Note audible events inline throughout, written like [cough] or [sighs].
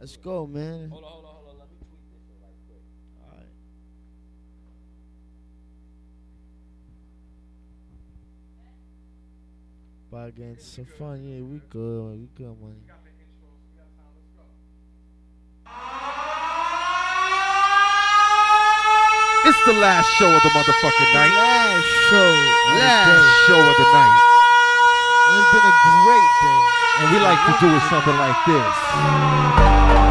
Let's go, man. Hold on, hold on, hold on. Let me tweak this shit right quick. All right. Back against some fun, yeah, we good, we good, money. It's the last show of the motherfucking night. Last show, of the Last show of the night. And it's been a great day. And we like to do it something like this.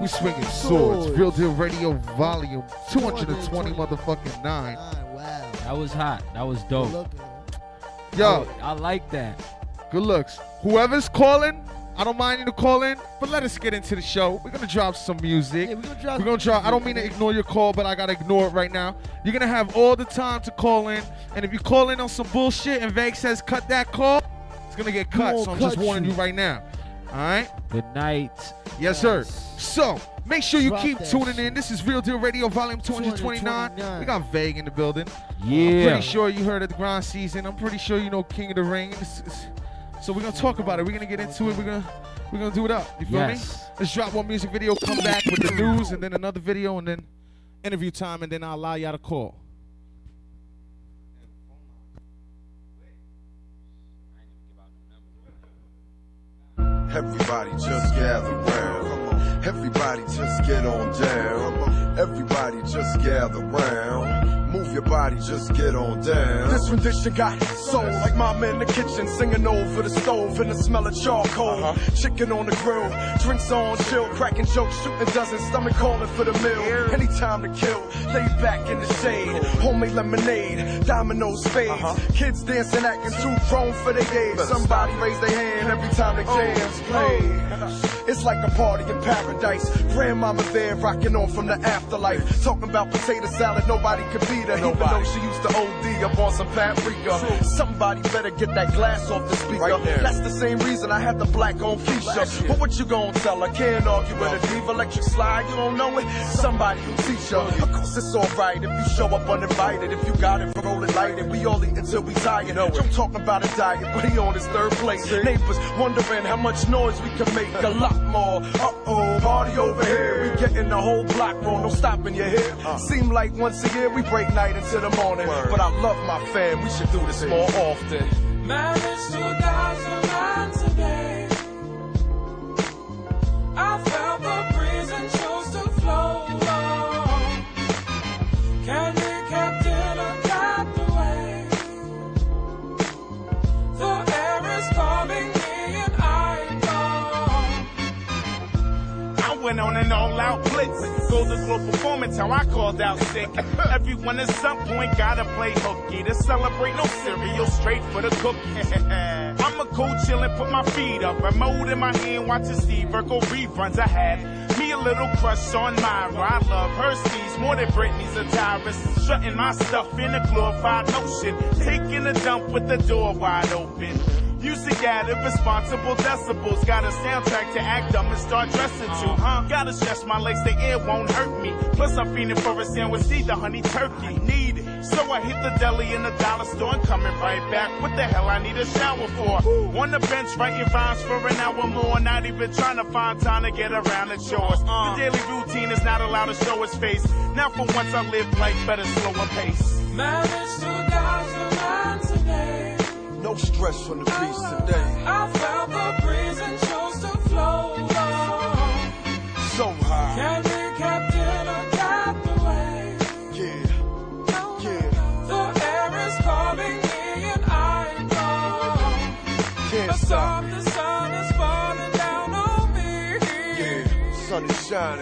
We swinging swords. Real Deal Radio Volume 220 motherfucking 9. Nine, Wow. That was hot. That was dope. looking. Yo, I like that. good looks. Whoever's calling, I don't mind you to call in, but let us get into the show. We're gonna drop some music. Yeah, we're gonna drop We're gonna drop. I don't mean to ignore your call, but I gotta ignore it right now. You're gonna have all the time to call in, and if you call in on some bullshit and Vague says cut that call, it's gonna get cut. So I'm just warning you. you right now. All right. Good night. Yes, sir. So make sure you Drop keep tuning in. This is Real Deal Radio, Volume 229. 229. We got Vague in the building. I'm Yeah. pretty sure you heard of the grind season. I'm pretty sure you know King of the Ring. It's- it's- so we're gonna talk about it. We're gonna get into it. We're gonna we're gonna do it up. You feel me? Let's drop one music video, come back with the news, and then another video, and then interview time, and then I'll allow y'all to call. Everybody just gather round. Everybody just get on down. Everybody just gather round. Your body, just get on down. This rendition got soul like mama in the kitchen, singing over the stove and the smell of charcoal. Uh-huh. Chicken on the grill, drinks on chill, cracking jokes, shooting dozens, stomach calling for the meal. Anytime to kill, lay back in the shade. Homemade lemonade, dominoes spades. Uh-huh. Kids dancing, acting too grown for their age. Somebody raise their hand every time the oh, jams play. Oh, it's like a party in paradise. Grandmama there rocking on from the afterlife. Talking about potato salad, nobody could beat her. Even though she used to OD up on some paprika. Somebody better get that glass off the speaker. That's the same reason I had the black on Keisha. But what you gonna tell her? Can't argue with a diva electric slide. You don't know it? Somebody who teach you. Of course it's alright if you show up uninvited. If you got it, roll it light and we all eat until we tired. Don't talk about a diet, but he on his third place. Neighbors wondering how much noise we can make. A lot more. Uh oh, party over here. We getting the whole block wrong. No stopping your here. Seem like once a year we break night into the morning. But I love my fam. We should do this more often. Managed to dodge a man today. I went on an all-out blitz. Golden Globe performance, how I called out sick. [laughs] Everyone at some point gotta play hooky to celebrate no cereal, straight for the cookie. [laughs] I'm a cool chillin', put my feet up, remote in my hand, watching Steve Urkel reruns. I had me a little crush on Myra. I love her steez more than Britney's a tyrus. Shutting my stuff in a glorified notion, taking a dump with the door wide open. Music added responsible decibels. Got a soundtrack to act dumb and start dressing to, huh? Gotta stretch my legs, the air won't hurt me. Plus, I'm feeling for a sandwich, need the honey turkey. Need it. So I hit the deli in the dollar store and coming right back. What the hell I need a shower for? On the bench writing rhymes for an hour more. Not even trying to find time to get around the chores. Uh-uh. The daily routine is not allowed to show its face. Now for once I live life better slower pace. Managed Stress on the beats today. I felt the breeze and chose to flow low. So high. Candy kept in a got the way. Yeah, yeah. The air is calling me and I know. Can't stop. the sun is falling down on me. Yeah, sun is shining.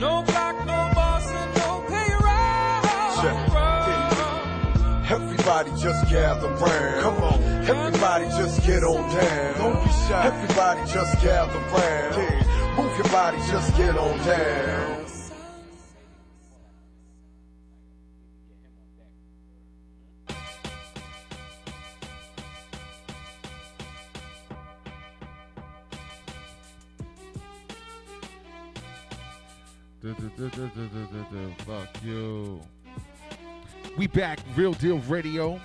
No block, no boss, and no payroll. Check. Everybody just gather round. Come on. Everybody just get on down. Don't be shy. Everybody just gather round. Yeah. Move your body, just get on down. Real Deal Radio,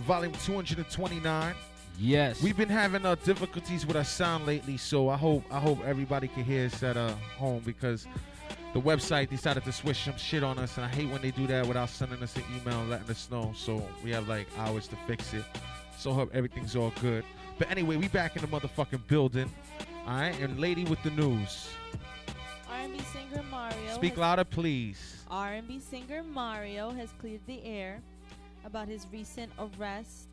volume 229. Yes. We've been having uh, difficulties with our sound lately, so I hope I hope everybody can hear us at uh, home because the website decided to switch some shit on us, and I hate when they do that without sending us an email and letting us know. So we have like hours to fix it. So hope everything's all good. But anyway, we back in the motherfucking building. All right, and lady with the news. R&B singer Mario. Speak louder, please. R&B singer Mario has cleared the air about his recent arrest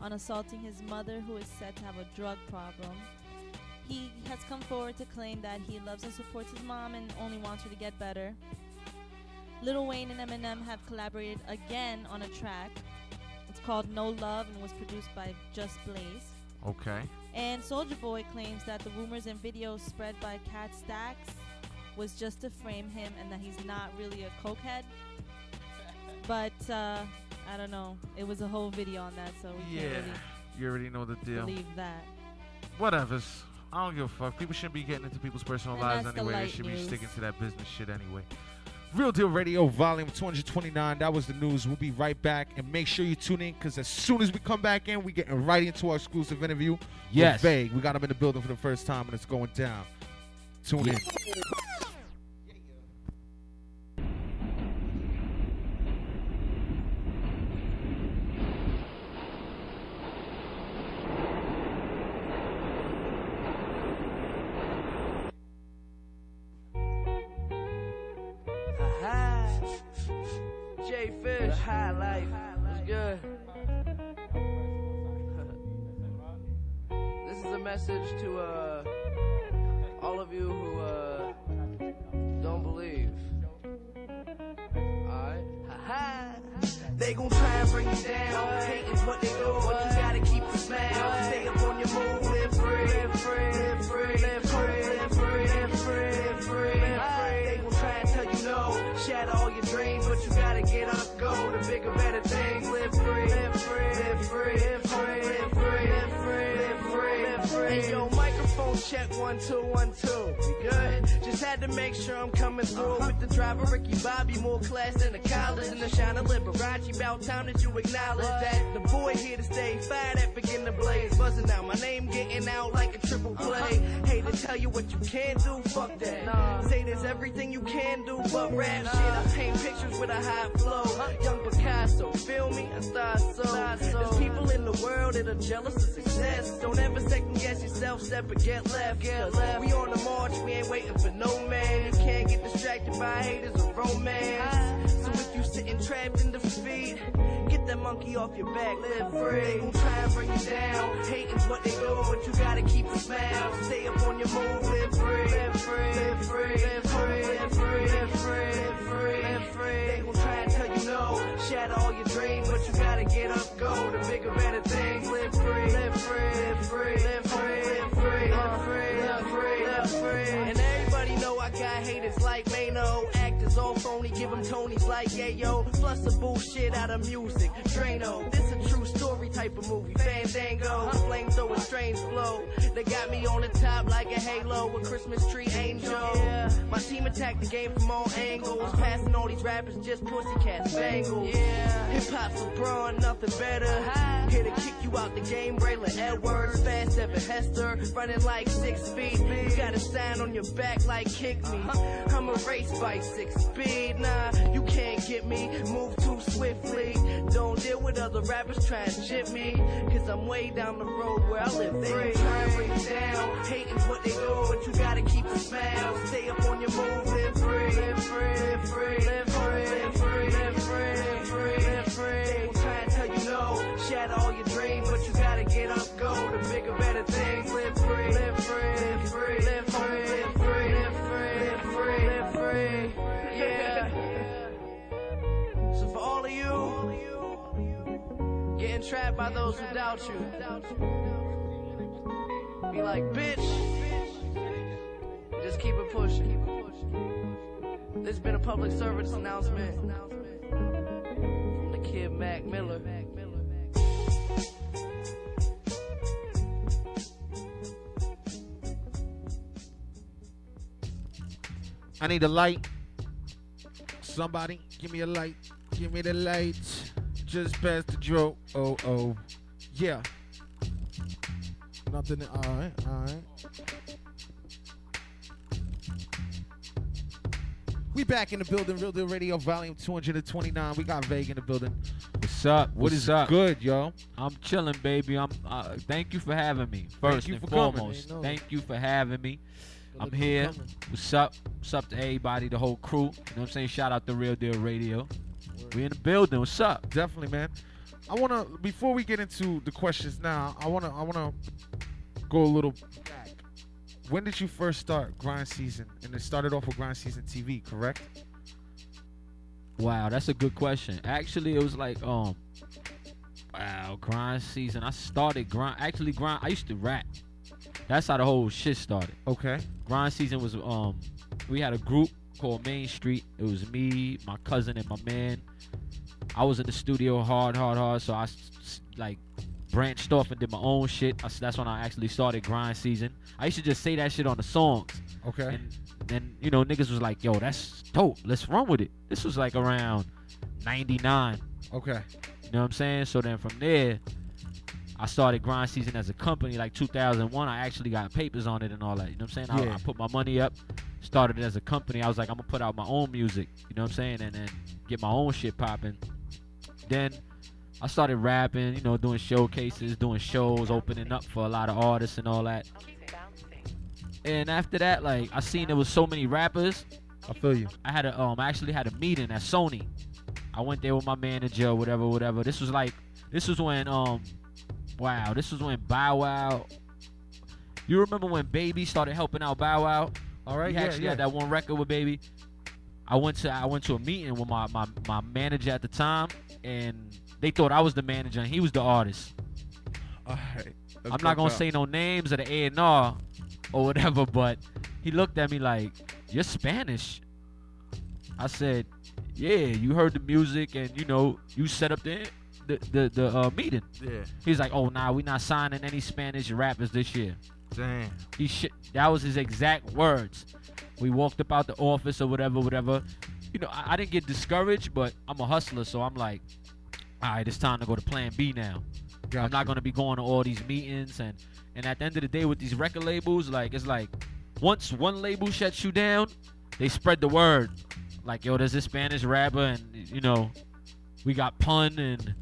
on assaulting his mother, who is said to have a drug problem. He has come forward to claim that he loves and supports his mom and only wants her to get better. Lil Wayne and Eminem have collaborated again on a track. It's called No Love and was produced by Just Blaze. Okay. And Soulja Boy claims that the rumors and videos spread by Kat Stacks was just to frame him and that he's not really a cokehead. But uh, I don't know. It was a whole video on that, so we can't Yeah, really you already know the deal. believe that. Whatever's. I don't give a fuck. People shouldn't be getting into people's personal And lives that's the anyway. They light should be sticking to that business shit anyway. Real Deal Radio, volume 229. That was the news. We'll be right back. And make sure you tune in because as soon as we come back in, we're getting right into our exclusive interview. with Yes. Vague. We got him in the building for the first time and it's going down. Tune in. Liberty! Check one two one two. We good? Just had to make sure I'm coming through with the driver Ricky Bobby, more class than the college and the shine of Liberace. About time that you acknowledge that the boy here to stay. Fire that begin to blaze, buzzing out. My name getting out like a triple play. Hate to tell you what you can't do, fuck that. Say there's everything you can do, but rap shit. I paint pictures with a high flow. Young Picasso, feel me? I start so. There's people in the world that are jealous of success. Don't ever second guess yourself, step get left. Get left. We on the march, we ain't waiting for no man. You can't get distracted by haters or romance. So if you sitting trapped in defeat, get that monkey off your back, live free. They gon' try and bring you down. Hating's what they do, but you gotta keep a smile. Stay up on your move, live free, live free, live free, live free, live free, live free, live free. They gon' try and no, shatter all your dreams, but you gotta get up, go to bigger, better things. Live free, live free, live free, live free, live free, live free, live free, live free. And know I got haters like Mano. Actors all phony, give them Tonys like Yayo. Plus the bullshit out of music. Drano, this a true story type of movie. Fandango, flamethrower strain brains flow. They got me on the top like a halo, a Christmas tree angel. My team attacked the game from all angles, passing all these rappers just pussycat bangles. Hip hop's LeBron, nothing better. Uh-huh. Here to kick you out the game, Braylon Edwards, fast Evan Hester, running like six feet. You got a sign on your back like kick me. I'm a race bike, six speed. Nah, you can't get me. Move too swiftly. Don't deal with other rappers trying to chip me. Cause I'm way down the road where I live free. Try bring you down. Hating's what they do, but you gotta keep a smile. Stay up on your move, live free. Live free, live free, live free, live free, live free, live free, live free. Trapped by those who doubt you, be like, bitch. Just keep it pushing. This has been a public service announcement from the kid Mac Miller. I need a light. Somebody, give me a light. Give me the light. Just past the dro. Oh, oh. Yeah. Nothing. All right, all right. We back in the building, Real Deal Radio, Volume 229. We got Vague in the building. What's up? What What's is up? Good, yo. I'm chilling, baby. I'm. Uh, thank you for having me. First and for coming. foremost, thank you for having me. I'm here. What's up? What's up to everybody, the whole crew? You know what I'm saying? Shout out to Real Deal Radio. We in the building. What's up? Definitely, man. I wanna before we get into the questions now, I wanna I wanna go a little back. When did you first start grind season? And it started off with grind season TV, correct? Wow, that's a good question. Actually, it was like um, wow, grind season. I started grind. Actually, grind. I used to rap. That's how the whole shit started. Okay. Grind season was um, we had a group called Main Street. It was me, my cousin, and my man. I was in the studio hard, hard, hard. So I like branched off and did my own shit. I s that's when I actually started grind season. I used to just say that shit on the songs. Okay. And then you know niggas was like, "Yo, that's dope. Let's run with it." This was like around '99. Okay. You know what I'm saying? So then from there, I started grind season as a company. Like 2001, I actually got papers on it and all that. You know what I'm saying? I, Yeah. I put my money up, started it as a company. I was like, I'm gonna put out my own music. You know what I'm saying? And then get my own shit popping. Then I started rapping. You know, doing showcases, doing shows, opening up for a lot of artists and all that. And after that, like I seen there was so many rappers. I feel you. I had a um I actually had a meeting at Sony. I went there with my manager, whatever, whatever. This was like this was when um wow, this was when Bow Wow You remember when Baby started helping out Bow Wow? All right. He yeah, actually yeah. had that one record with Baby. I went to I went to a meeting with my, my, my manager at the time and they thought I was the manager and he was the artist. All right. I'm not gonna say no names of the A and R or whatever, [laughs] but he looked at me like, "You're Spanish." I said, "Yeah, you heard the music and you know you set up the the the, the uh, meeting." Yeah. He's like, "Oh, nah, we not signing any Spanish rappers this year." Damn. He shit. That was his exact words. We walked up out the office or whatever, whatever. You know, I, I didn't get discouraged, but I'm a hustler, so I'm like, all right, it's time to go to Plan B now. I'm not gonna be going to all these meetings and and at the end of the day with these record labels, like it's like once one label shuts you down, they spread the word. Like yo, there's this Spanish rapper and you know, we got Pun and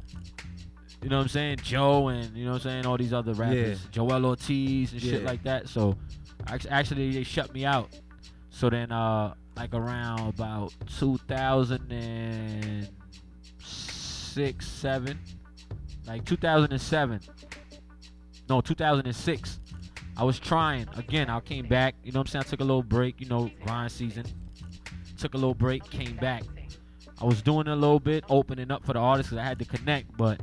you know what I'm saying, Joe and you know what I'm saying, all these other rappers, Joel Ortiz and shit like that. So actually they shut me out. So then uh like around about 2006, 7, like 2007 no 2006 i was trying. Again i came back you know what i'm saying? I took a little break you know grind season. Took a little break came back. I was doing a little bit opening up for the artists i had to connect but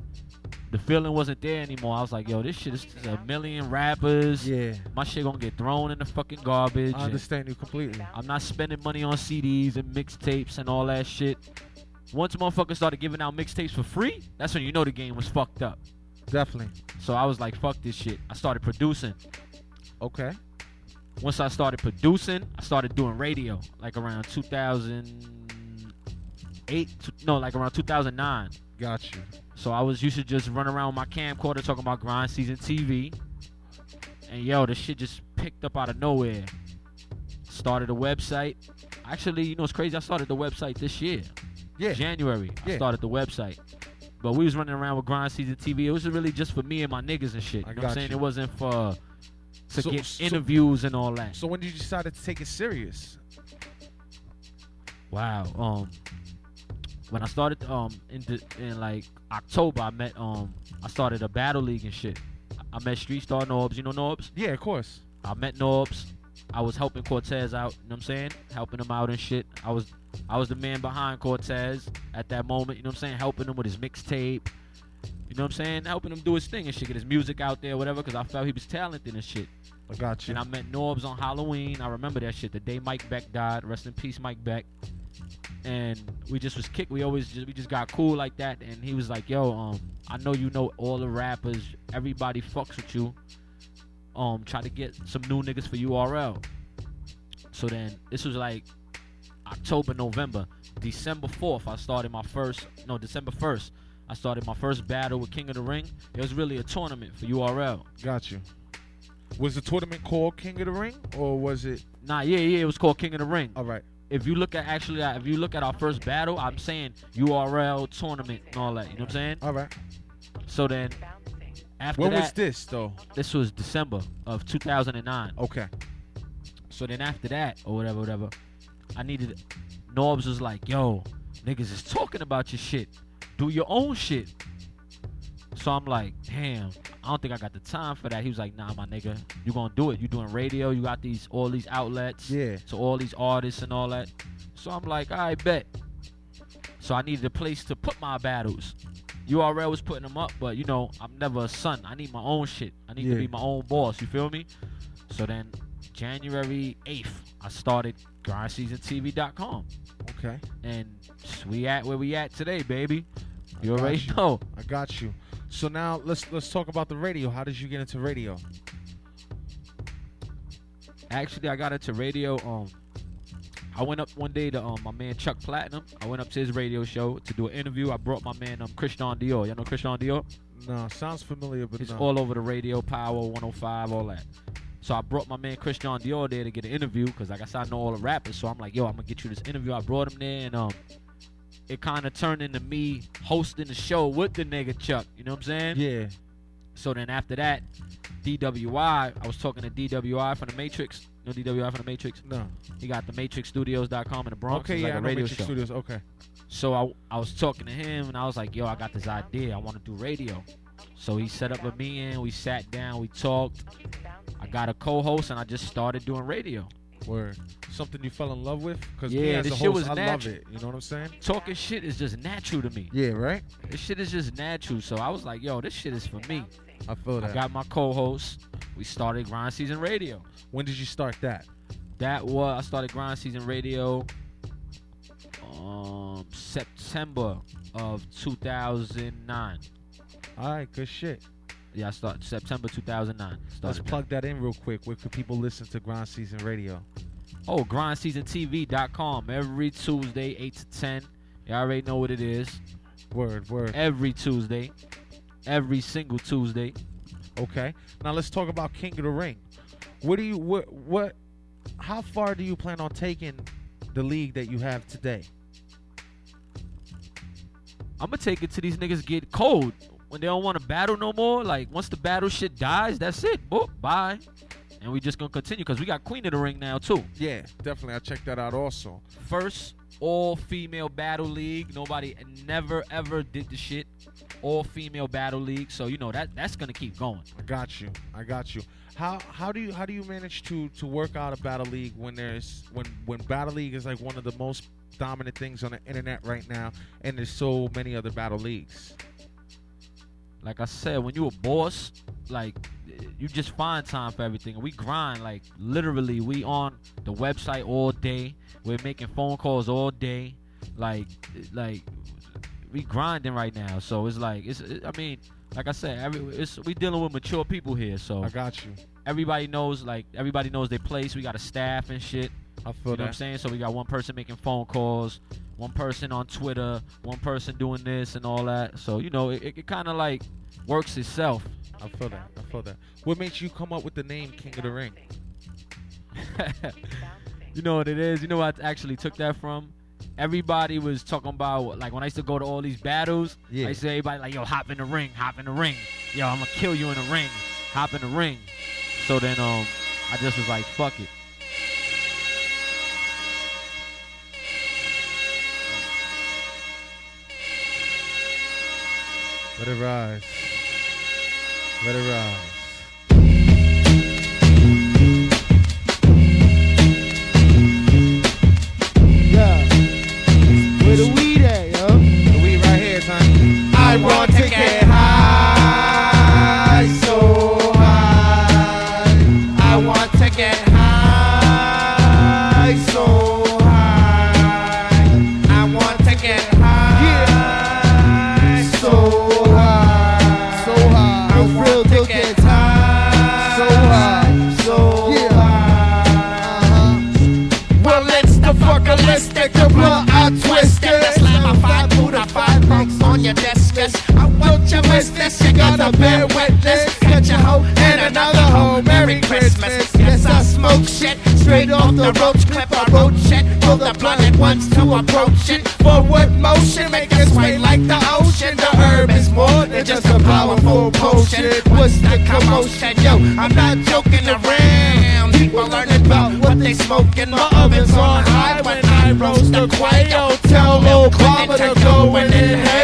the feeling wasn't there anymore i was like yo this shit is a million rappers Yeah. my shit gonna get thrown in the fucking garbage I understand you completely. i'm not spending money on cds and mixtapes and all that shit once motherfuckers started giving out mixtapes for free that's when you know the game was fucked up Definitely. So I was like, fuck this shit. I started producing. Okay. Once I started producing, I started doing radio, like around 2008. No, like around 2009. Got you. So I was used to just run around with my camcorder talking about grind season TV. And yo, the shit just picked up out of nowhere. Started a website. Actually, you know it's crazy? I started the website this year. Yeah. January. I Yeah. started the website. But we was running around with grind season TV. It was really just for me and my niggas and shit. I You know what I'm saying? you. It wasn't for to So- get so- interviews and all that. So when did you decide to take it serious? Wow. Um, when I started um in the, in like October, I met um I started a battle league and shit. I met Street Star Norbs. You know Norbs? Yeah, of course. I met Norbs. I was helping Cortez out. You know what I'm saying? Helping him out and shit. I was I was the man behind Cortez at that moment. You know what I'm saying? Helping him with his mixtape. You know what I'm saying? Helping him do his thing and shit, get his music out there, whatever. Because I felt he was talented and shit. I got you. And I met Norbs on Halloween. I remember that shit. The day Mike Beck died. Rest in peace, Mike Beck. And we just was kicked. We always just we just got cool like that. And he was like, "Yo, um, I know you know all the rappers. Everybody fucks with you. Um, try to get some new niggas for URL." So then this was like October, November, December fourth. I started my first. No, December first. I started my first battle with King of the Ring. It was really a tournament for URL. Got you. Was the tournament called King of the Ring, or was it? Nah, yeah, yeah, it was called King of the Ring. All right. If you look at actually uh, if you look at our first battle, I'm saying URL tournament and all that. You know what I'm saying? All right. So then after When that, was this though? this was December of 2009. Okay. So then after that or whatever, whatever, I needed. Norbs was like, "Yo, niggas is talking about your shit. Do your own shit." So I'm like, "Damn, I don't think I got the time for that." He was like, "Nah, my nigga, you gonna do it? You doing radio? You got these all these outlets, Yeah. to all these artists and all that." So I'm like, "I bet." So I needed a place to put my battles. URL was putting them up, but you know, I'm never a son. I need my own shit. I need Yeah. to be my own boss. You feel me? So then, January 8th, I started grindseasontv.com. Okay. And we at where we at today, baby. You already you. know. I got you. So now let's let's talk about the radio. How did you get into radio? Actually, I got into radio. Um, I went up one day to um my man Chuck Platinum. I went up to his radio show to do an interview. I brought my man um Christian Dior. Y'all know Christian Dior? No, sounds familiar, but He's all over the radio, Power 105, all that. So I brought my man Christian Dior there to get an interview because, like I said, I know all the rappers. So I'm like, yo, I'm gonna get you this interview. I brought him there, and um, it kind of turned into me hosting the show with the nigga Chuck. You know what I'm saying? yeah. So then after that, DWI, I was talking to DWI from the Matrix. You know DWI from the Matrix? No. He got the MatrixStudios.com in the Bronx. okay. It's Yeah. like a radio Matrix show. Studios. Okay. So I, I was talking to him and I was like, yo, I got this idea. I want to do radio. So he set up a meeting. We sat down. We talked. I got a co-host and I just started doing radio. Word. Something you fell in love with? Because Yeah, me as this a shit host, was I love it. You know what I'm saying? Talking shit is just natural to me. Yeah. Right. This shit is just natural. So I was like, yo, this shit is for me. I feel I that. got my co-host. We started Grind Season Radio. when did you start that? That was I started Grind Season Radio um September of 2009. All right. Good shit. Yeah, I started September 2009. Let's plug that in real quick. Where could people listen to Grind Season Radio? Oh, grindseasontv.com every Tuesday, 8 to 10. You already know what it is. Word. Word. Every Tuesday. Every single Tuesday. Okay. Now let's talk about King of the Ring. What do you what what how far do you plan on taking the league that you have today? I'm going to take it to these niggas get cold. When they don't want to battle no more, like once the battle shit dies, that's it. Boop, bye. And we just going to continue because we got Queen of the Ring now, too. Yeah, definitely. I checked that out also. First all female battle league. Nobody never ever did the shit. All female battle league. So you know that that's gonna keep going. I got you. I got you. How how do you how do you manage to to work out a battle league when there's when when battle league is like one of the most dominant things on the internet right now and there's so many other battle leagues. Like I said, when you a boss, like you just find time for everything. We grind, like literally, we on the website all day. We're making phone calls all day. Like, like we grinding right now. So it's like it's. I mean, like I said, every it's we dealing with mature people here, so I got you. everybody knows like everybody knows their place. We got a staff and shit. I feel You know what I'm saying? So we got one person making phone calls, one person on Twitter, one person doing this and all that. So you know, it, it, kind of like works itself. I feel that. I feel that. What makes you come up with the name King of the Ring? [laughs] you know what it is? You know what I actually took that from? Everybody was talking about like when I used to go to all these battles. Yeah. I used to say everybody like, yo, hop in the ring, hop in the ring. Yo, I'm gonna kill you in the ring. Hop in the ring. So then um I just was like, fuck it. Let it rise. Let it rise. Yeah. Where the weed at, yo? The weed right here, son. I want this. You gotta bear witness. Got your hoe and another hoe. Merry Christmas. Yes, I smoke shit straight off the roach clip. I wrote shit for the blunted ones to approach it. Forward motion, make it sway like the ocean. The herb is more than just a powerful potion. What's the commotion? Yo, I'm not joking around. People learning about what they smoke smoking. My oven's on high when I roast the quail. Tell Lil Baba to go and inhale.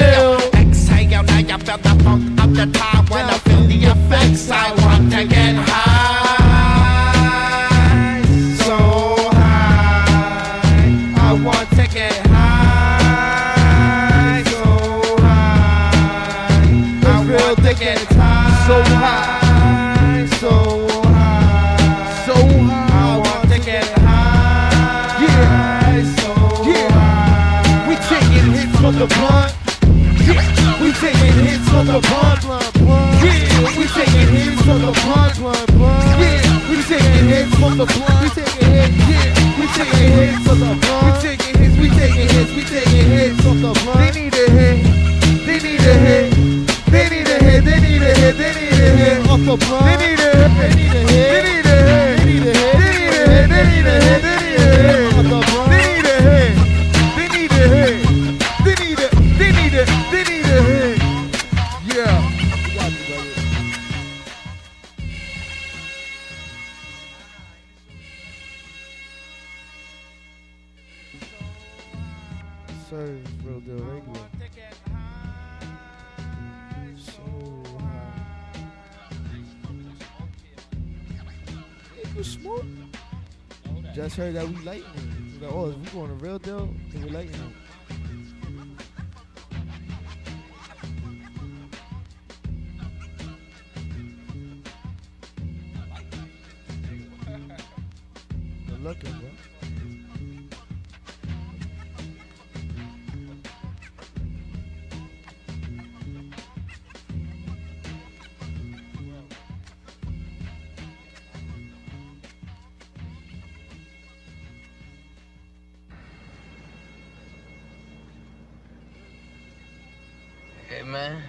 Hey man,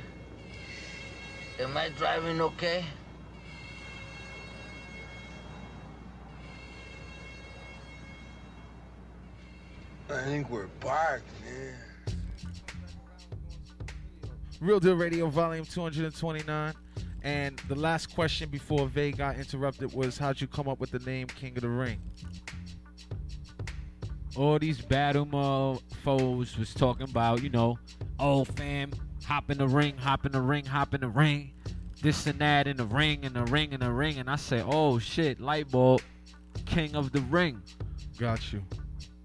am I driving okay? I think we're parked, man. Real Deal Radio, volume 229. And the last question before Vay got interrupted was how'd you come up with the name King of the Ring? all these battle foes was talking about, you know, oh fam, hop in the ring, hop in the ring, hop in the ring, this and that in the ring, in the ring, in the ring, and I say, oh shit, light bulb, king of the ring. Got you.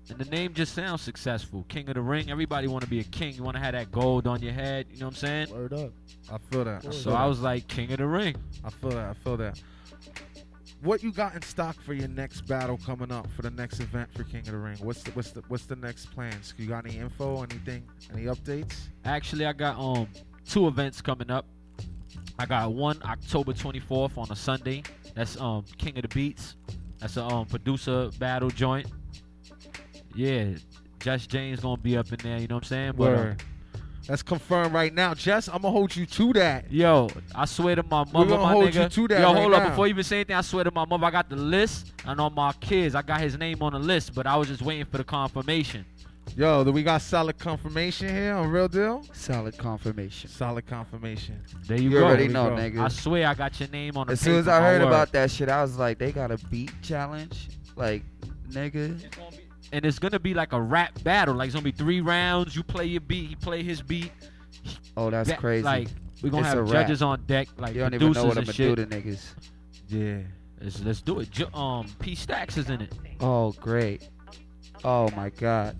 And the name just sounds successful. King of the ring. Everybody want to be a king. You want to have that gold on your head. You know what I'm saying? Word up. I feel that. I So I was like, king of the ring. I feel that. I feel that. What you got in stock for your next battle coming up for the next event for King of the Ring? What's the what's the what's the next plans? You got any info? Anything? Any updates? Actually, I got um two events coming up. I got one October 24th on a Sunday. That's um King of the Beats. That's a um producer battle joint. Yeah, Just James gonna be up in there. You know what I'm saying? But, uh. That's confirmed right now. Jess, I'm gonna hold you to that. Yo, I swear to my We mother, gonna my hold nigga. you to that Yo, right hold up. now. Before you even say anything, I swear to my mother, I got the list and on my kids, I got his name on the list, but I was just waiting for the confirmation. Yo, do we got solid confirmation here on Real Deal? Solid confirmation. Solid confirmation. There you, You go. already know, go. nigga. I swear I got your name on the As soon as I heard word. about that shit, I was like, they got a beat challenge. Like, nigga. And it's gonna be like a rap battle. Like it's gonna be three rounds. You play your beat, he play his beat. Oh, that's Ba- crazy. Like we're gonna It's have judges on deck, like you don't even know what I'm gonna shit. do to niggas. Yeah. Let's, let's do it. Ju- um, P Stacks is in it. Oh, great. Oh my god.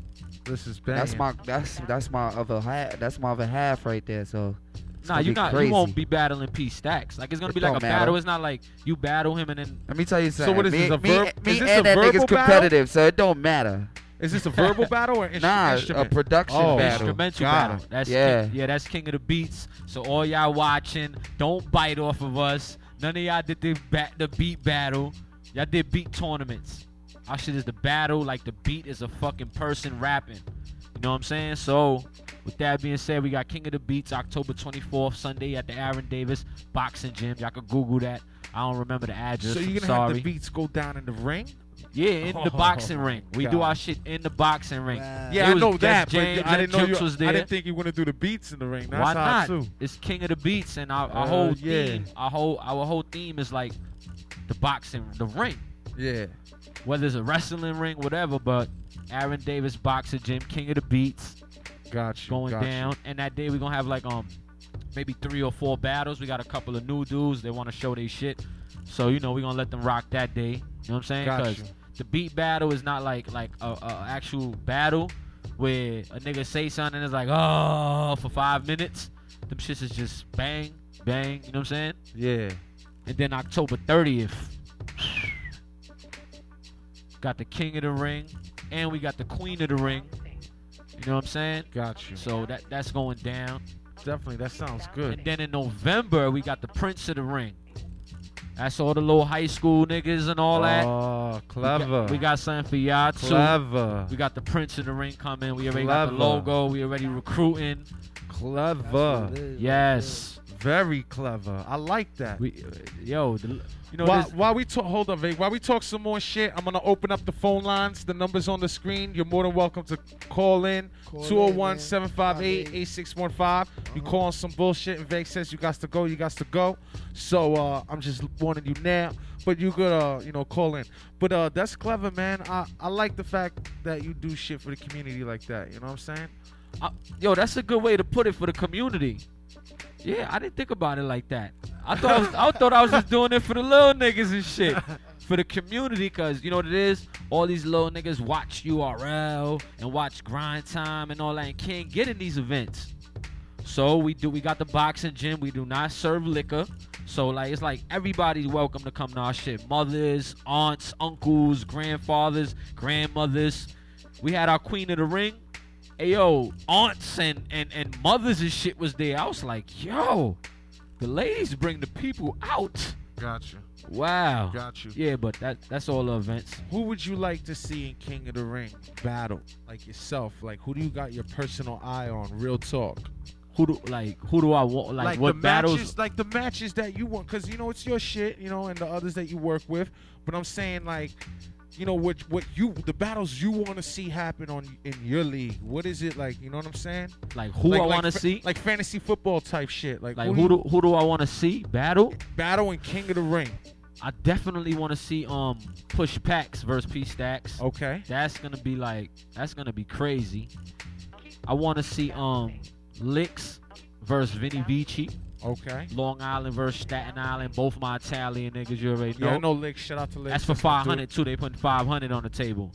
This is bad. That's my that's that's my other half. That's my other half right there. So. Nah, you not. Crazy. You won't be battling P Stacks. Like it's gonna It be like a matter. battle. It's not like you battle him and then. Let me tell you something. what is me, this, a me, verb- me is this and a that verbal nigga's battle? competitive, so it don't matter. Is this a verbal [laughs] battle or instru- Nah, a instrument? production Oh, battle. Instrumental God. battle. That's Yeah. King, yeah, that's King of the Beats. So all y'all watching, don't bite off of us. None of y'all did the ba- the beat battle. Y'all did beat tournaments. Our shit is the battle, like the beat is a fucking person rapping. You know what I'm saying? So, with that being said, we got King of the Beats October 24th, Sunday at the Aaron Davis Boxing Gym. Y'all can Google that. I don't remember the address. So you're gonna have the beats go down in the ring? Yeah, in the Oh, boxing ring. We do our shit in the boxing ring. Yeah, It I know that, James but I didn't know you. was there. I didn't think you were gonna do the beats in the ring. That's Why how not? Too. It's King of the Beats, and our, our Uh, whole yeah. theme, our whole our whole theme is like the boxing, the ring. Yeah. Whether it's a wrestling ring, whatever. But Aaron Davis Boxer Gym, King of the Beats, Got you. going got you. down. And that day we're gonna have like um maybe three or four battles. We got a couple of new dudes. They want to show their shit. So you know we're gonna let them rock that day. You know what I'm saying? Because the beat battle is not like like a, a actual battle where a nigga say something and it's like oh for five minutes. Them shits is just bang bang. You know what I'm saying? Yeah. And then October 30th, got the King of the Ring, and we got the Queen of the Ring. You know what I'm saying? Got you. So that that's going down. Definitely. That sounds good. And then in November we got the Prince of the Ring. That's all the little high school niggas and all that. Oh, We got- clever. We got, something for y'all too. clever. We got the Prince of the Ring coming. We already got the logo. We already recruiting. Clever. Yes. Very clever. I like that. We, yo, the, you know while, while we talk, hold on, Vic. While we talk some more shit, I'm gonna open up the phone lines. The numbers on the screen. You're more than welcome to call in. Call 201 man. 758 8615. You call on some bullshit and Vic says you got to go, you got to go. So uh, I'm just warning you now. But you could, uh, you know, call in. But uh, that's clever, man. I, I like the fact that you do shit for the community like that. You know what I'm saying? Uh, yo, that's a good way to put it for the community. Yeah, I didn't think about it like that. I thought I, was, I thought I was just doing it for the little niggas and shit, for the community, cause you know what it is. All these little niggas watch URL and watch Grind Time and all that, and can't get in these events. So we do. We got the boxing gym. We do not serve liquor. So like it's like everybody's welcome to come to our shit. Mothers, aunts, uncles, grandfathers, grandmothers. We had our queen of the ring. Hey yo, aunts and, and, and mothers and shit was there. I was like, yo, the ladies bring the people out. Gotcha. Wow. Got you. Yeah, but that that's all the events. Who would you like to see in King of the Ring battle? Like yourself. Like who do you got your personal eye on? Real talk. Who do like who do I want like, Like, what the battles matches, like the matches that you want, because you know it's your shit, you know, and the others that you work with. But I'm saying like, you know what what you the battles you want to see happen on in your league. What is it like? You know what I'm saying? Like who I wanna fa- see? Like fantasy football type shit. Like, like who, who do who do I want to see battle? battle and King of the Ring? I definitely want to see um Push Packs versus P Stacks. Okay. That's gonna be like that's gonna be crazy. I want to see um Licks versus Vinny Vici. Okay. Long Island versus Staten Island. Both my Italian niggas. You already know. Yeah, know Lick. Shout out to Lick. That's for five hundred my five dude. hundred too. They putting five hundred on the table.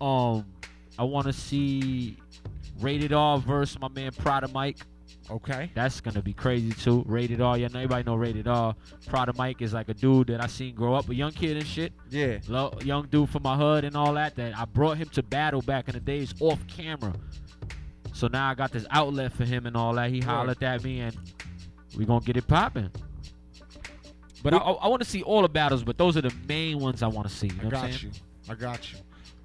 Um, I want to see Rated R versus my man Prada Mike. Okay. That's gonna be crazy too. Rated R, yeah, everybody know Rated R. Prada Mike is like a dude that I seen grow up, a young kid and shit. Yeah. Lo- young dude from my hood and all that. That I brought him to battle back in the days off camera. So now I got this outlet for him and all that. He hollered at me and we gonna get it popping. But I, I, want to see all the battles, but those are the main ones I want to see. You know I what I'm got you. I got you.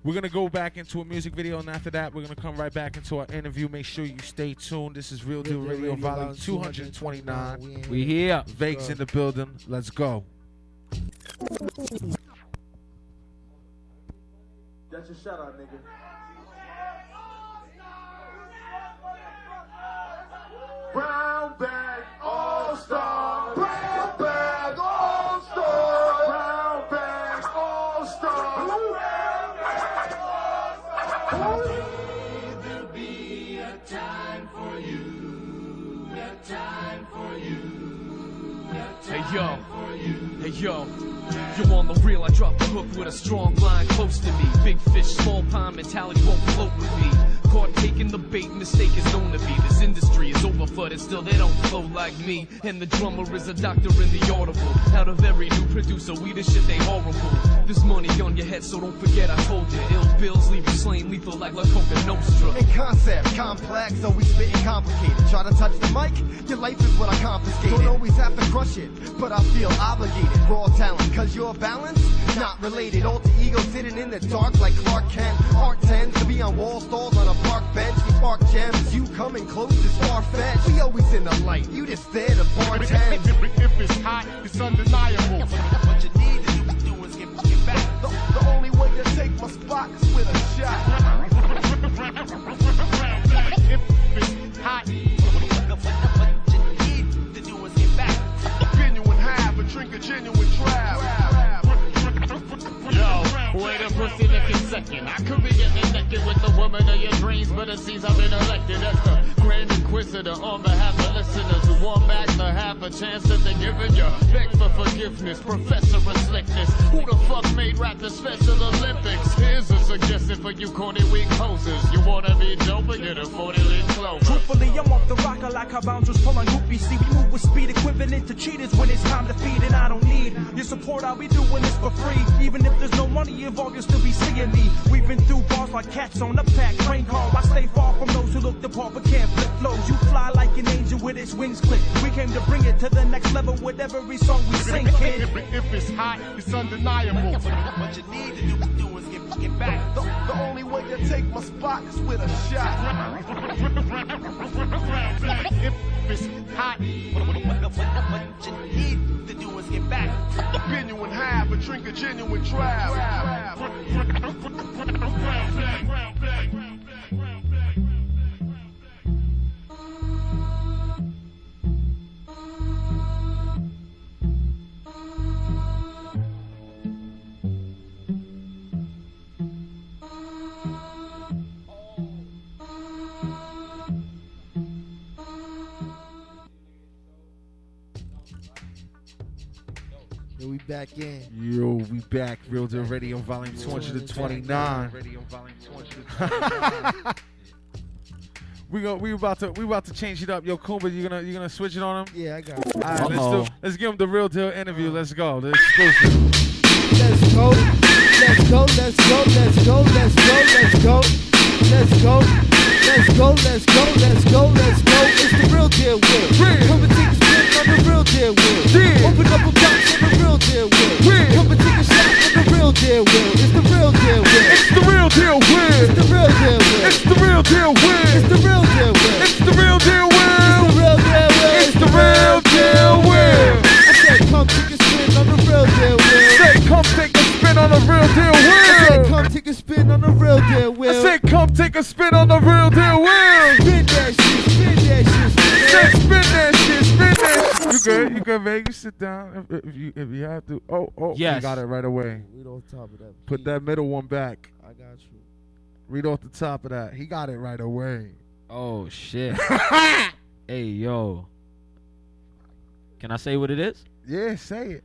We're gonna go back into a music video, and after that, we're gonna come right back into our interview. Make sure you stay tuned. This is Real Deal Deal Radio, Radio, Volume Volume 229. 229. We here. Vegas in the building. Let's go. That's your shout out, nigga. Brown yo. You on the real, I drop the hook with a strong line close to me. Big fish, small pond mentality won't float with me. Caught taking the bait, mistake is known to be. This industry is overflooded, still they don't flow like me. And the drummer is a doctor in the audible. Out of every new producer, we the shit they horrible. This money on your head, so don't forget I told you. Ill bills leave you slain lethal like La Coca Nostra. In concept, complex, always spitting complicated. Try to touch the mic, your life is what I confiscated. Don't always have to crush it, but I feel obligated. Raw talent, cause you're balanced, not related. Alter ego sitting in the dark like Clark Kent. Art tends to be on wall stalls on a park bench. We spark gems, you coming close is far fetched. We always in the light, you just there to bartend. If it's hot, it's undeniable. What you need to do is get, get back. The, the only way to take my spot is with a shot. Pussy looking second. I could be getting naked with the woman of your dreams, but it seems I've been elected as the Grand Inquisitor on behalf of listeners who want back the half a chance that they're giving you. Beg for forgiveness, professor of slickness. Who the fuck made rap the Special Olympics? Here's a suggestion for you corny weak hosers. You wanna be dope and get a 40 leaf clover. Truthfully, I'm off the rocker like how bouncers pull on groupies. See, we move with speed equivalent to cheaters when it's time to feed, and I don't need your support. I'll be doing this for free. Even if there's no money involved, you'll still be seeing me. We've been through bars like cats on a pack train car. I stay far from those who look the part but can't flip flows. You fly like an angel with its wings clipped. We came to bring it to the next level with every song we sing, kid. If, if it's hot, it's undeniable. What you need to do, get back. The, the only way to take my spot is with a shot. If it's hot, What you need to do is get back. genuine half, a drink a genuine draft. Back in. Yo, we back. Real Deal Radio, Volume 229. we go. We about to. We about to change it up. Yo, Kumba, you gonna you gonna switch it on him? Yeah, I got it. All right, let's Uh-oh. do. Let's give him the Real Deal interview. Let's go. The exclusive. Let's go. Let's go. Let's go. Let's go. Let's go. Let's go. Let's go. Let's go. Let's go. Let's go. Let's go. It's the real deal will. Come and take a spin on the real deal will. Open up a box if, if you if you have to. Oh, oh, you got it right away. Read off top of that. Put that middle one back. I got you. Read off the top of that. He got it right away. Oh shit. [laughs] hey yo. Can I say what it is? Yeah, say it.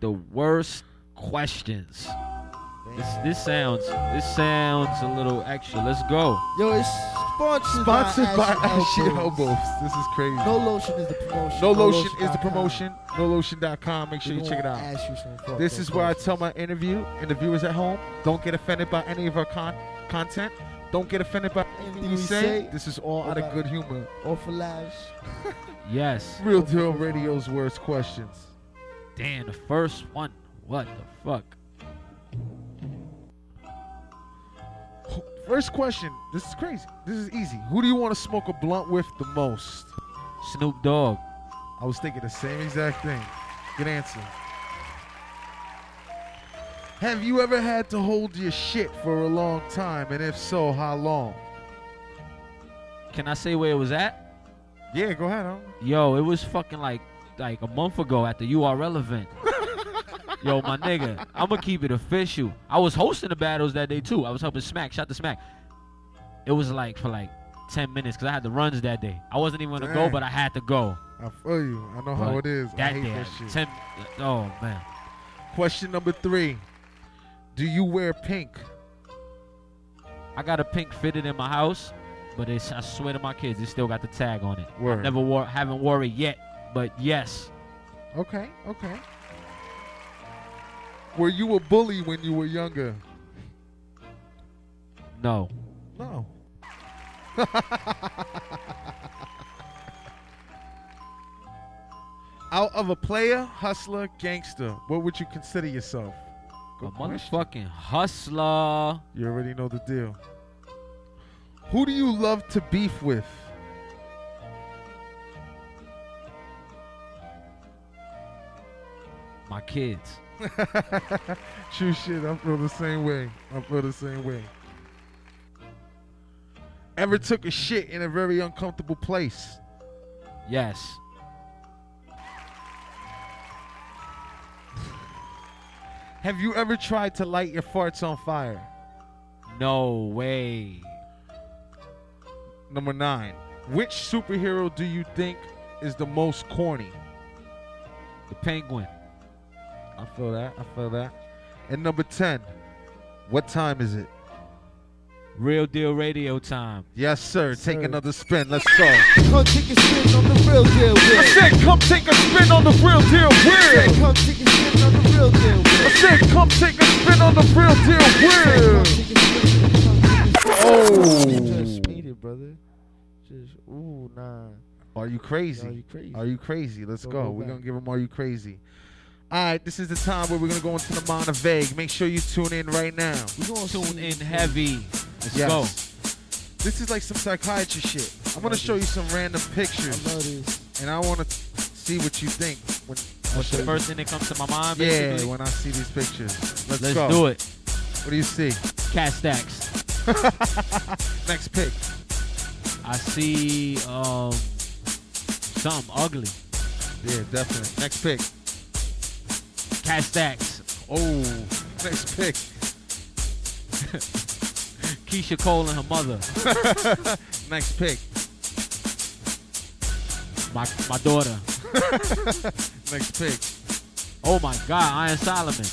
The worst questions. This this sounds this sounds a little extra. Let's go. Yo, it's sponsored, Sponsored by Ashy Ashy Elbows. Elbows. This is crazy. No lotion is the promotion. No lotion is the lotion.com. promotion. NoLotion.com. Make sure you check it out. ask you some fucked This up is where I questions. tell my interview and the viewers at home don't get offended by any of our con- content. Don't get offended by anything we we say. say This is all out of good humor. Or for laughs. Yes. Real Deal Radio's worst questions. Damn, the first one. What the fuck? First question. This is crazy. This is easy. Who do you want to smoke a blunt with the most? Snoop Dogg. I was thinking the same exact thing. Good answer. Have you ever had to hold your shit for a long time? And if so, how long? Can I say where it was at? Yeah, go ahead. Huh? Yo, it was fucking like like a month ago at the URL event. [laughs] Yo, my nigga, I'm gonna keep it official. I was hosting the battles that day too. I was helping Smack, shot the Smack. It was like for like 10 minutes because I had the runs that day. I wasn't even gonna go, but I had to go. I feel you. I know how But it is. I That hate day, that shit. 10, oh man. Question number three. Do you wear pink? I got a pink fitted in my house, but it's I swear to my kids, it still got the tag on it. Word. Never wore, haven't wore it yet, but yes. Okay, okay. Were you a bully when you were younger? No. No. [laughs] Out of a player, hustler, gangster, what would you consider yourself? A motherfucking hustler. You already know the deal. Who do you love to beef with? My kids. [laughs] True shit. I feel the same way. I feel the same way. Ever took a shit in a very uncomfortable place? Yes. [sighs] Have you ever tried to light your farts on fire? No way. Number nine. Which superhero do you think is the most corny? The penguin. I feel that. I feel that. And number 10. What time is it? Real deal radio time. Yes, sir. Take Sir. another spin. Let's go. Come take a spin on the real deal I said, come take a spin on the real deal Say, wheel. come take a spin on the real deal I said, come take a spin on the real deal Say, wheel. come take a spin. Come take a spin. Oh. Just made it, brother. Just ooh nah. Are you crazy? Are you crazy? Are you crazy? Let's Don't go. go We're going to give them Are You Crazy? All right, this is the time where we're going to go into the mind of vague. Make sure you tune in right now. We're gonna Tune in heavy. Let's Yes. go. This is like some psychiatry shit. I'm going to love show you some random I pictures, love this. and I want to see what you think. When, What's the first thing that comes to my mind? yeah, Basically? when I see these pictures. Let's, Let's go. do it. What do you see? Cat stacks. [laughs] Next pick. I see um something ugly. Yeah, definitely. Next pick. Cat stacks. Oh, next pick. [laughs] Keisha Cole and her mother. [laughs] next pick. My my daughter. [laughs] Next pick. Oh my God, Iron Solomon.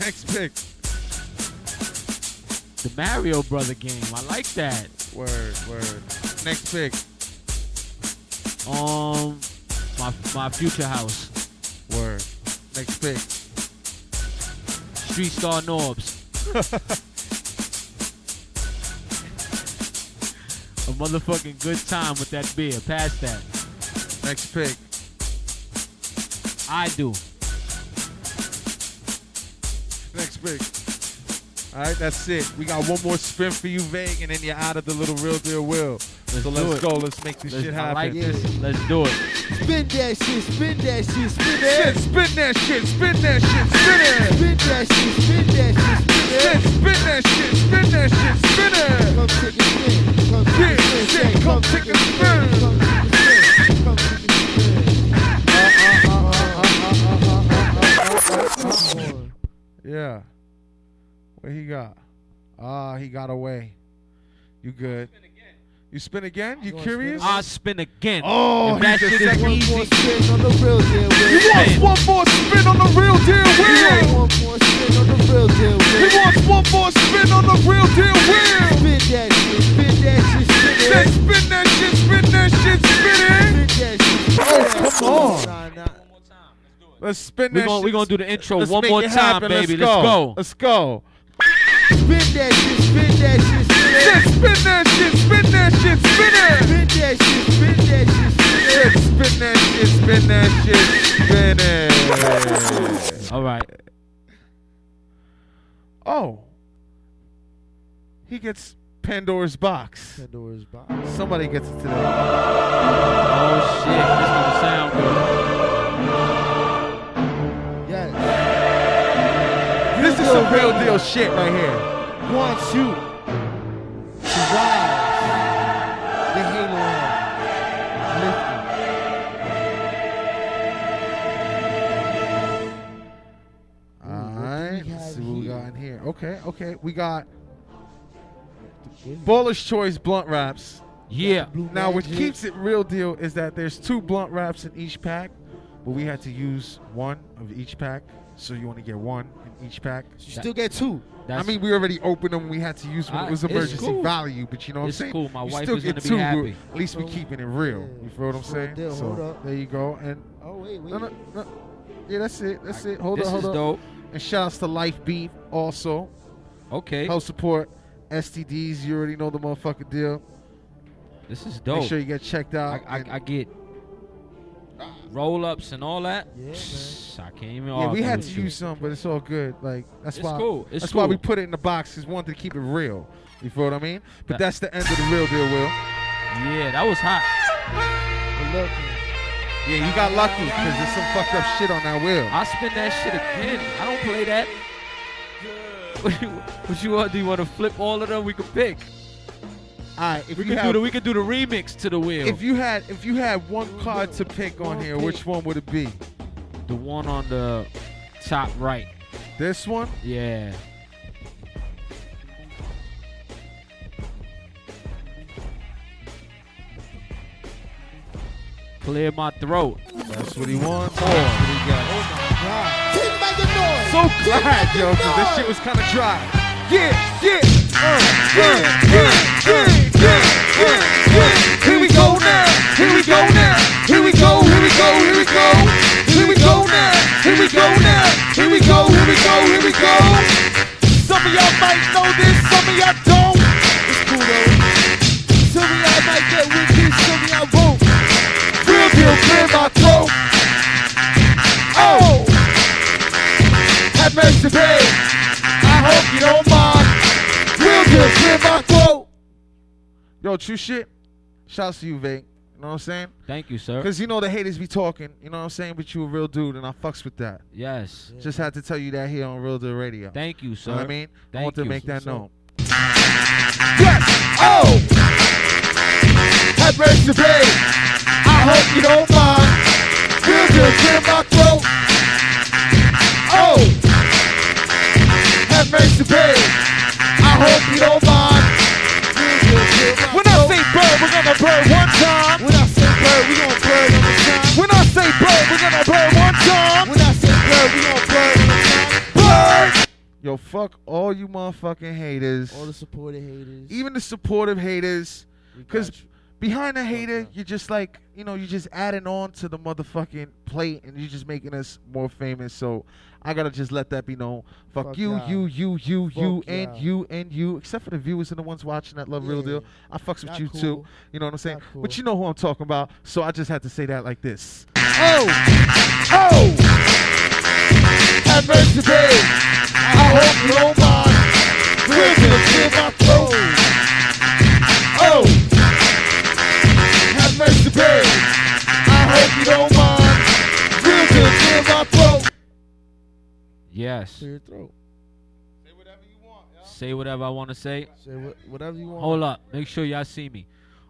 Next pick. The Mario Brother game. I like that. Word, word. Next pick. Um, my my future house. Word. Next pick. Street Star Norbs. [laughs] A motherfucking good time with that beer. Pass that. Next pick. I do. Next pick. All right, that's it. We got one more spin for you, Vague, and then you're out of the little real deal wheel. Let's so let's it. go. Let's make this let's, shit happen. I like this. Let's do it. Spin that shit. Spin that shit. Spin that. Shit, spin that shit. Spin that shit. Spin it. Spin that shit. Spin that shit. Spin that. Shit, spin that shit. Spin that shit. Spin it. Come take a spin. Come take a spin. Come take a spin. Come take a spin. Yeah. What he got? Ah, he got away. You good? You spin again? You curious? I spin again. Oh, if that he's shit is second One more spin on the real deal He wants one more spin on the real deal You wheel. one more spin on the real deal He wants one more spin on the real deal wheel. Spin that shit, spin that shit, spin Said it. spin that shit, spin that shit, spin it. Spin that shit, Oh, come on. Nah, nah. Let's spin We're that gonna, shit. we gonna do the intro Let's one more it time, baby. Let's Let's go. go. Let's go. Spin that shit, spin that shit, spin that Spin that shit, spin that shit, spin it. Spin that shit, spin that shit, spin Spin that shit, spin that shit, spin it. All right. Oh. He gets Pandora's box. Pandora's box. Somebody gets it today. Oh shit, this gonna sound good. This is some real deal shit right here. Wants you to rise the halo Alright, let's see what we got in here. Okay, okay. We got Baller's Choice blunt wraps. Yeah. Now, what keeps it real deal is that there's two blunt wraps in each pack, but we had to use one of each pack, so you only get one in each pack. You still get two. I mean, we already opened them. We had to use one. I- It ah, was emergency cool. value, but you know what It's I'm saying. cool. My you wife still is get gonna be two, but happy. At least we So- keeping it real. You feel what I'm saying? deal. So Hold up. there you go. And Oh wait, wait. no, no, no. yeah, that's it. That's it. Hold This on, hold is on. dope. And shout outs to Life Beef also. Okay. Help support STDs. You already know the motherfucking deal. This is dope. Make sure you get checked out. I, I, I get roll ups and all that. Yeah, I can't even. Yeah, we had to you. use some, but it's all good. Like that's It's why. cool. It's that's why we put it in the box. Cause we wanted to keep it real. You feel what I mean? But That- that's the end of the real deal, Will. Yeah, that was hot. Yeah, you got lucky because there's some fucked up shit on that wheel. I spin that shit again. I don't play that. [laughs] What you, what you want? Do you want to flip all of them? We could pick. All right, if We you could have, do the we could do the remix to the wheel. if you had if you had one card to pick on here, which one would it be? the one on the top right. This one? Yeah. Clear my throat. That's what he wants. That's what he got. keep making noise. So glad, yo, because this shit was kind of dry. Yeah, yeah, uh, yeah, Yo, true shit. Shouts to you, Vic. You know what I'm saying? Thank you, sir. Because you know the haters be talking. You know what I'm saying? But you a real dude, and I fucks with that. Yes. Just had to tell you that here on Real Deal Radio. Thank you, sir. know what I mean? I Thank want to you. make that So- known. Yes! Oh! Have mercy, babe. I hope you don't mind. Real deal, clear my throat. Oh! Have mercy, babe. I hope you don't mind. When I say bird, we're gonna bird one time. When I say bird, we gon' bird on the time. When I say bird, we're gonna bird one time. When I say bird, we gon' bird on the time. Bird! Yo, fuck all you motherfucking haters. All the supported haters. Even the supportive haters. Because behind the hater, you're just like, you know, you're just adding on to the motherfucking plate and you're just making us more famous. So I gotta just let that be known. Fuck, Fuck you, y'all. you, you, you, you, and y'all. and you. Except for the viewers and the ones watching that love real deal. I fucks with Y'all cool. too. You know what I'm saying? Cool. But you know who I'm talking about. So I just had to say that like this. Oh! Oh! Have Clear throat. Say whatever I want to say. Say what, whatever you want. Hold up. Make sure y'all see me.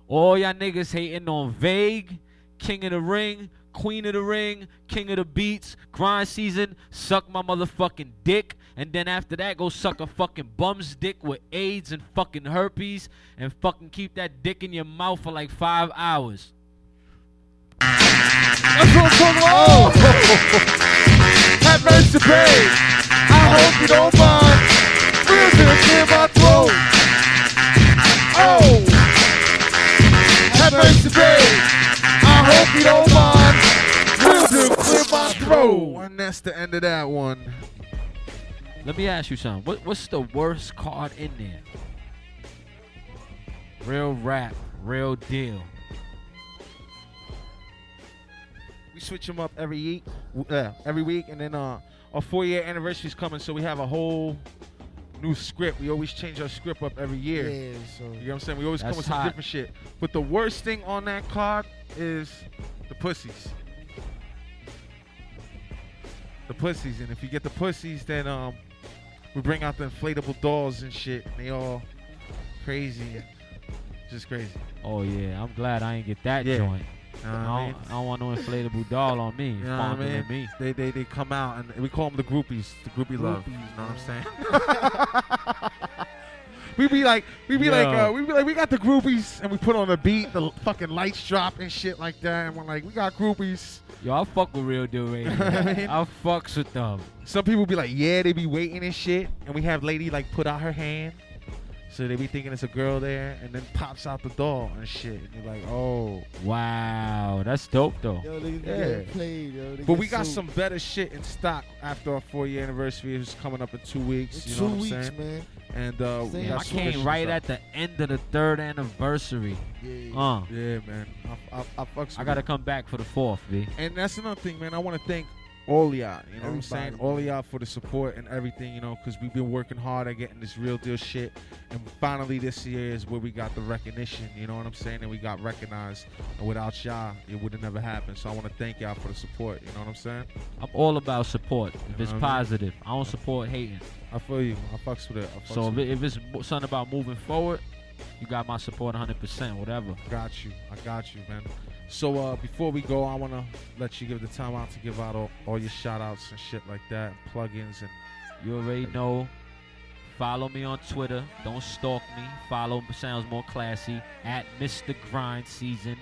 All y'all niggas hating on Vague, King of the Ring, Queen of the Ring, King of the Beats, Grind Season, suck my motherfucking dick. And then after that, go suck a fucking bum's dick with AIDS and fucking herpes and fucking keep that dick in your mouth for like five hours. [laughs] Oh! [laughs] That's what I'm talking about. Have mercy, babe. I hope you don't mind. Real deal, clear my throat. Oh. Have mercy, babe. I hope you don't mind. Real deal, clear my throat. And that's the end of that one. Let me ask you something. What, what's the worst card in there? Real rap, real deal. We switch them up every week, uh, every week, and then uh, our four-year anniversary is coming, so we have a whole new script. We always change our script up every year. Yeah, so You know what I'm saying? We always come That's with some hot. different shit. But the worst thing on that card is the pussies. The pussies, and if you get the pussies, then um, we bring out the inflatable dolls and shit. And they all crazy, just crazy. Oh yeah, I'm glad I ain't get that Yeah. joint. Know what I, I don't, mean? I don't want no inflatable doll on me. You know I mean? me. They, they they come out and we call them the groupies, the groupie love. You know what I'm saying? [laughs] we be like, we be like, uh, we be like, we got the groupies, and we put on the beat, the fucking lights drop and shit like that, and we're like, we got groupies. Yo, I fuck with real radio. [laughs] I mean- I fucks with them. Some people be like, yeah, they be waiting and shit, and we have lady like put out her hand, so they be thinking it's a girl there, and then pops out the door and shit, and you're like, oh, Wow, that's dope though. Yo, niggas be Yeah. played, yo. They But we got sued. some better shit in stock after our four year anniversary. It's coming up in two weeks. In you two know what I'm weeks, saying? man. And uh, we Damn, got I came good right at the end of the third anniversary. Yeah. Uh, Yeah, man. I, I, I fucks I gotta come back for the fourth, B. And that's another thing, man. I want to thank all y'all. You know what I'm saying? All y'all for the support and everything. You know, because we've been working hard at getting this real deal shit. And finally, this year is where we got the recognition. You know what I'm saying? And we got recognized. And without y'all, it would have never happened. So I want to thank y'all for the support. You know what I'm saying? I'm all about support. If it's what I mean? positive, I don't support hating. I feel you. I fucks with it. Fucks So if, it, if it's something about moving forward, you got my support 100%, whatever. Got you. I got you, man. So uh, before we go, I want to let you give the time out to give out all, all your shout outs and shit like that, plugins and You already know. Follow me on Twitter. Don't stalk me. Follow sounds more classy at Mr. Grind Season.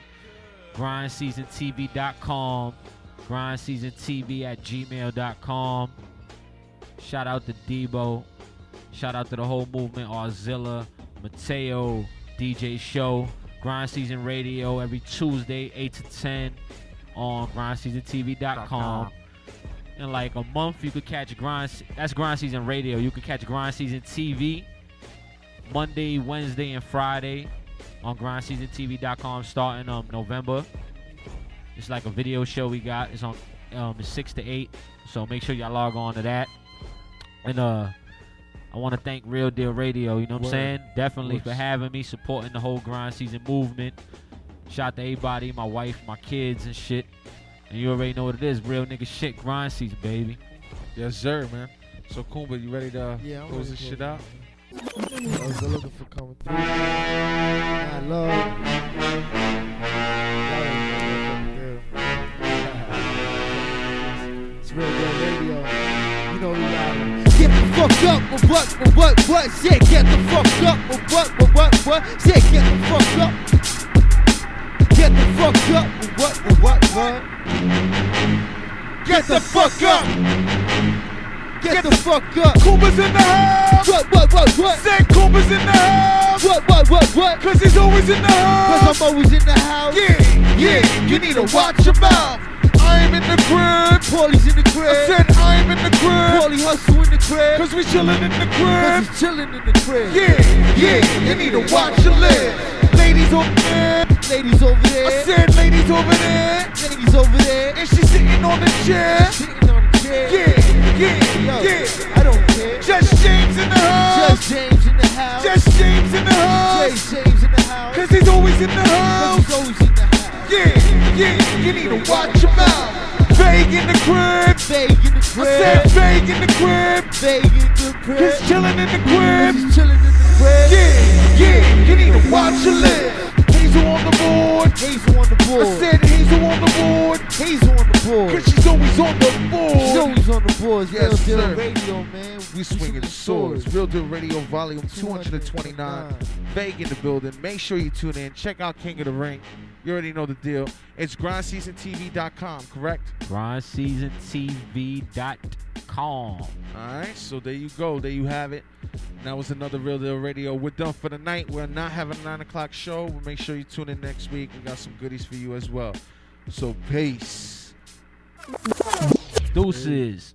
GrindSeasonTV.com. GrindSeasonTV at gmail.com. Shout out to Debo. Shout out to the whole movement. Arzilla, Mateo, DJ Show. Grind Season Radio every Tuesday, 8 to 10 on GrindSeasonTV.com. In like a month, you could catch Grind. That's Grind Season Radio. You could catch Grind Season TV Monday, Wednesday, and Friday on GrindSeasonTV.com starting um November. It's like a video show we got. It's on um it's six to eight. So make sure y'all log on to that. And uh I want to thank Real Deal Radio, you know what I'm saying? Definitely for having me, supporting the whole grind season movement. Shout out to everybody, my wife, my kids and shit. And you already know what it is. Real nigga shit, grind season, baby. yes, sir, man. So Kumba, you ready to Yeah, I'm close ready this shit out? I was looking for coming through. I love. It's real good radio. You know fuck up, but what, but what, what? Yeah, get the fuck up, but what, but what, what? Yeah, get the fuck up. Get the fuck up, but what, but what, what? Get the fuck up. Get the fuck up. Kumba's in the house. What, what, what, what? Say Kumba's in the house. What, what, what, what? Cause he's always in the house. Cause I'm always in the house. Yeah, yeah, you need to watch your mouth. I'm in the crib. Paulie's in the crib. I said I'm in the crib. Paulie hustle in the crib. Cause we chillin' in the Cause crib. he's chilling in the crib. Yeah, yeah, you need to watch your lip. Ladies over there. Ladies over there. I said ladies over there. Ladies over there. And she's sitting on the chair. Sitting on the chair. Yeah, yeah, Yo, yeah. I don't care. Just James in the house. Just James in the house. Just James in the house. Just James in the house. Cause he's always in the Cause he's always in the house. Yeah, yeah, you need to watch. Vague in the crib. Vague in the I crib. said vague in the crib. Vague in the crib. He's chillin' in the crib. he's chilling in the crib. Yeah, yeah, you need to watch your lip. Hazel on the board. Hazel on the I board. said Hazel on the board. Hazel on the board. Cause she's always on the She's board. always on the board. Yes, Real deal radio, man. We swinging the swords. Real Deal Radio Volume 229. Vague in the building. Make sure you tune in. Check out King of the Ring. You already know the deal. It's grindseasontv.com, correct? GrindSeasonTV.com. All right, so there you go. There you have it. That was another Real Deal Radio. We're done for the night. We're not having a 9 o'clock show. But make sure you tune in next week. We got some goodies for you as well. So, peace. Deuces.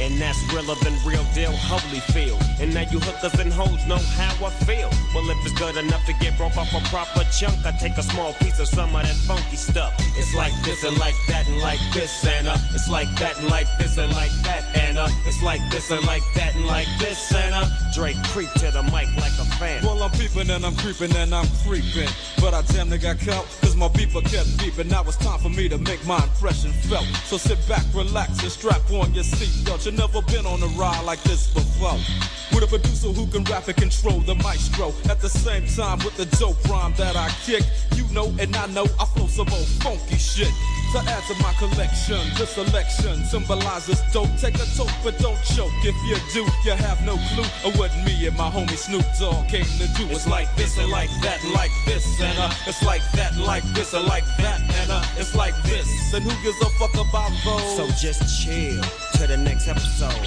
And that's realer than real deal, Holyfield. And now you hookers and hoes know how I feel. Well, if it's good enough to get broke off a proper chunk, I take a small piece of some of that funky stuff. It's like this and like that and like this and uh, it's like that and like this and like that and uh, it's like this and like that and like this and uh, Drake creep to the mic like a fan. Well, I'm peeping and I'm creeping and I'm creeping. But I damn near got caught, cause my beeper kept beeping. Now it's time for me to make my impression felt. So sit back, relax, and strap on your seatbelt. You never been on a ride like this before. With a producer who can rap and control the maestro. At the same time, with the dope rhyme that I kick. You know, and I know I flow some old funky shit. To add to my collection, this selection symbolizes dope. Take a toke, but don't choke. If you do, you have no clue of what me and my homie Snoop Dogg came to do. It's like this and like that, like this, and uh, it's like that, like this, and like that, and uh, it's like this. And who gives a fuck about those? So just chill to the next episode.